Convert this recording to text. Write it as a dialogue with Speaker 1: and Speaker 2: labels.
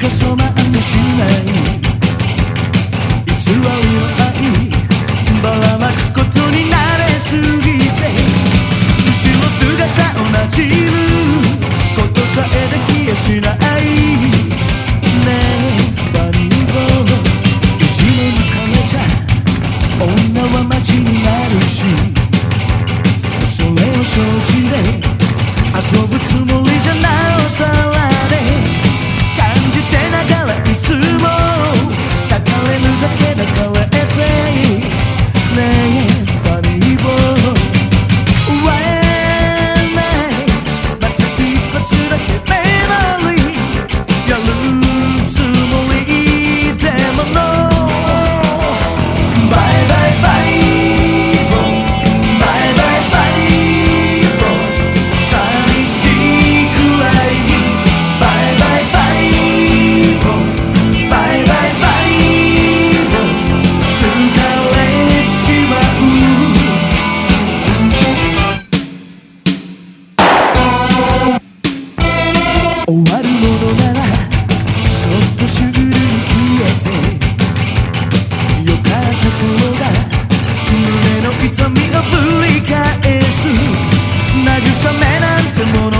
Speaker 1: こそ待ってしまい。偽りは愛ばらまくことに慣れすぎて後ろ姿同じ que You're a man, and non moon.